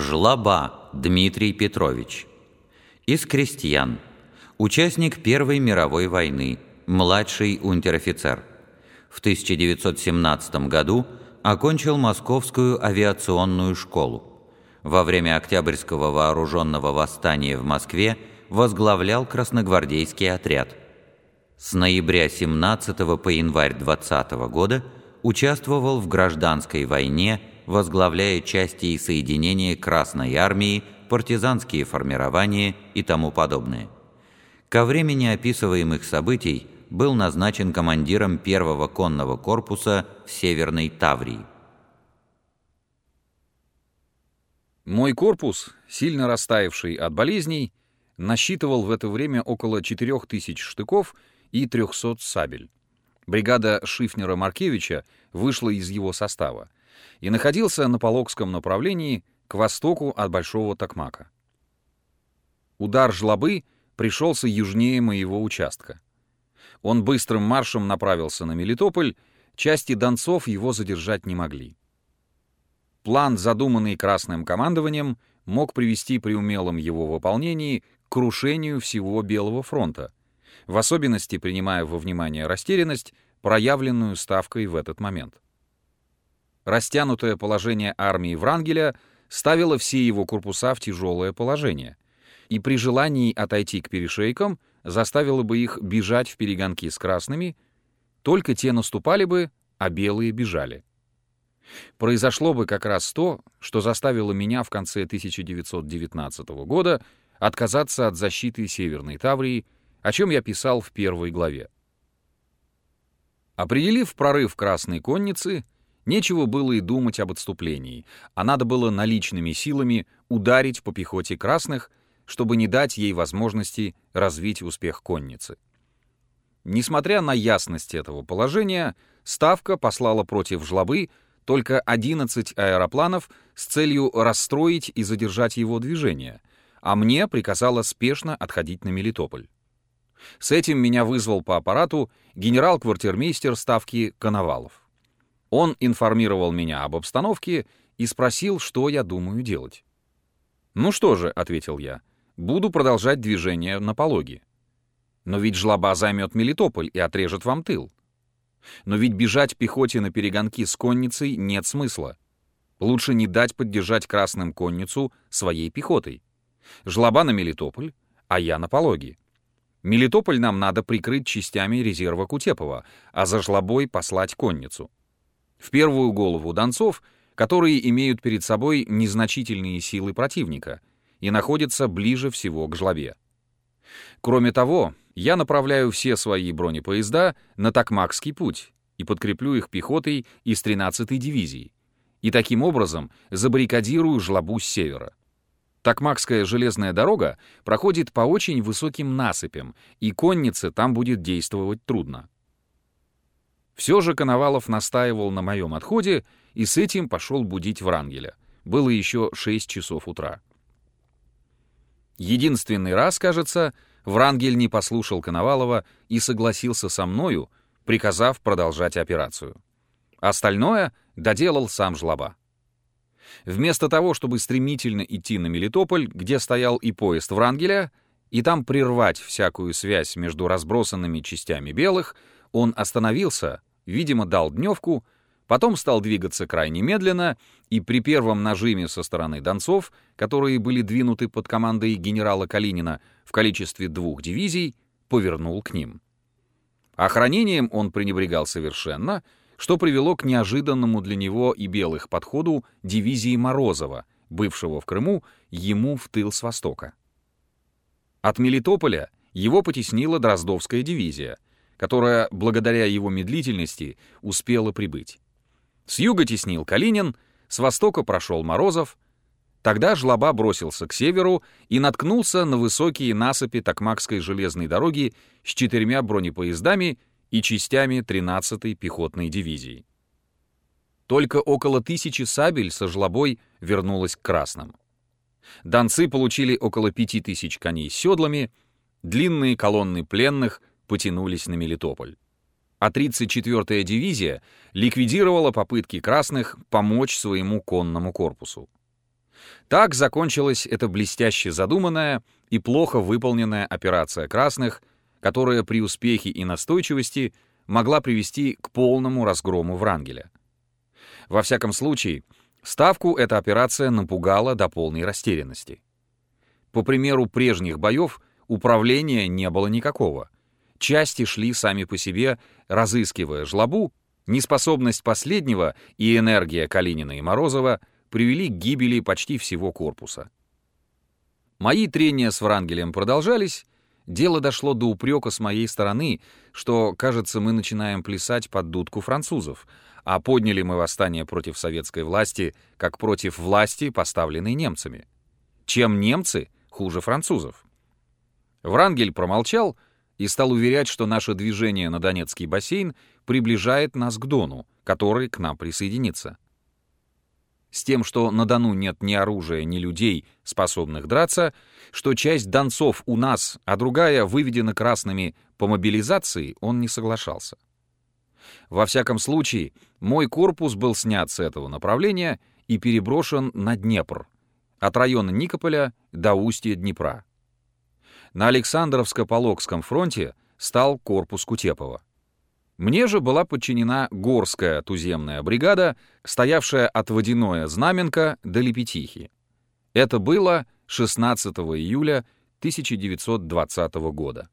Жлоба Дмитрий Петрович. Из крестьян. Участник Первой мировой войны, младший унтер-офицер. В 1917 году окончил Московскую авиационную школу. Во время Октябрьского вооруженного восстания в Москве возглавлял красногвардейский отряд. С ноября 17 по январь 20 года участвовал в гражданской войне, возглавляя части и соединения Красной Армии, партизанские формирования и тому подобное. Ко времени описываемых событий был назначен командиром первого конного корпуса в Северной Таврии. Мой корпус, сильно растаявший от болезней, насчитывал в это время около 4000 штыков и 300 сабель. Бригада Шифнера-Маркевича вышла из его состава и находился на Полокском направлении к востоку от Большого Токмака. Удар жлобы пришелся южнее моего участка. Он быстрым маршем направился на Мелитополь, части донцов его задержать не могли. План, задуманный Красным командованием, мог привести при умелом его выполнении к крушению всего Белого фронта, в особенности принимая во внимание растерянность, проявленную Ставкой в этот момент. Растянутое положение армии Врангеля ставило все его корпуса в тяжелое положение, и при желании отойти к перешейкам заставило бы их бежать в перегонки с красными, только те наступали бы, а белые бежали. Произошло бы как раз то, что заставило меня в конце 1919 года отказаться от защиты Северной Таврии, о чем я писал в первой главе. Определив прорыв Красной Конницы, нечего было и думать об отступлении, а надо было наличными силами ударить по пехоте красных, чтобы не дать ей возможности развить успех конницы. Несмотря на ясность этого положения, Ставка послала против Жлобы только 11 аэропланов с целью расстроить и задержать его движение, а мне приказала спешно отходить на Мелитополь. С этим меня вызвал по аппарату генерал-квартирмейстер Ставки Коновалов. Он информировал меня об обстановке и спросил, что я думаю делать. «Ну что же», — ответил я, — «буду продолжать движение на пологе. Но ведь жлоба займет Мелитополь и отрежет вам тыл. Но ведь бежать пехоте на перегонки с конницей нет смысла. Лучше не дать поддержать красным конницу своей пехотой. Жлоба на Мелитополь, а я на пологе. Мелитополь нам надо прикрыть частями резерва Кутепова, а за жлобой послать конницу. В первую голову донцов, которые имеют перед собой незначительные силы противника и находятся ближе всего к жлобе. Кроме того, я направляю все свои бронепоезда на Токмакский путь и подкреплю их пехотой из 13-й дивизии, и таким образом забаррикадирую жлобу с севера. Токмакская железная дорога проходит по очень высоким насыпям, и коннице там будет действовать трудно. Все же Коновалов настаивал на моем отходе, и с этим пошел будить Врангеля. Было еще 6 часов утра. Единственный раз, кажется, Врангель не послушал Коновалова и согласился со мною, приказав продолжать операцию. Остальное доделал сам Жлоба. Вместо того, чтобы стремительно идти на Мелитополь, где стоял и поезд Врангеля, и там прервать всякую связь между разбросанными частями белых, он остановился, видимо, дал дневку, потом стал двигаться крайне медленно и при первом нажиме со стороны донцов, которые были двинуты под командой генерала Калинина в количестве двух дивизий, повернул к ним. Охранением он пренебрегал совершенно — что привело к неожиданному для него и белых подходу дивизии Морозова, бывшего в Крыму, ему в тыл с востока. От Мелитополя его потеснила Дроздовская дивизия, которая, благодаря его медлительности, успела прибыть. С юга теснил Калинин, с востока прошел Морозов, Тогда Жлоба бросился к северу и наткнулся на высокие насыпи Токмакской железной дороги с четырьмя бронепоездами и частями 13-й пехотной дивизии. Только около тысячи сабель со жлобой вернулось к красным. Донцы получили около пяти тысяч коней с седлами, длинные колонны пленных потянулись на Мелитополь. А 34-я дивизия ликвидировала попытки красных помочь своему конному корпусу. Так закончилась эта блестяще задуманная и плохо выполненная операция красных, которая при успехе и настойчивости могла привести к полному разгрому Врангеля. Во всяком случае, Ставку эта операция напугала до полной растерянности. По примеру прежних боев, управления не было никакого. Части шли сами по себе, разыскивая жлобу, неспособность последнего и энергия Калинина и Морозова привели к гибели почти всего корпуса. Мои трения с Врангелем продолжались, дело дошло до упрека с моей стороны, что, кажется, мы начинаем плясать под дудку французов — а подняли мы восстание против советской власти, как против власти, поставленной немцами. Чем немцы хуже французов? Врангель промолчал и стал уверять, что наше движение на Донецкий бассейн приближает нас к Дону, который к нам присоединится. С тем, что на Дону нет ни оружия, ни людей, способных драться, что часть донцов у нас, а другая выведена красными по мобилизации, он не соглашался. Во всяком случае, мой корпус был снят с этого направления и переброшен на Днепр, от района Никополя до устья Днепра. На Александровско-Пологском фронте стал корпус Кутепова. Мне же была подчинена горская туземная бригада, стоявшая от Водяное Знаменка до Лепетихи. Это было 16 июля 1920 года.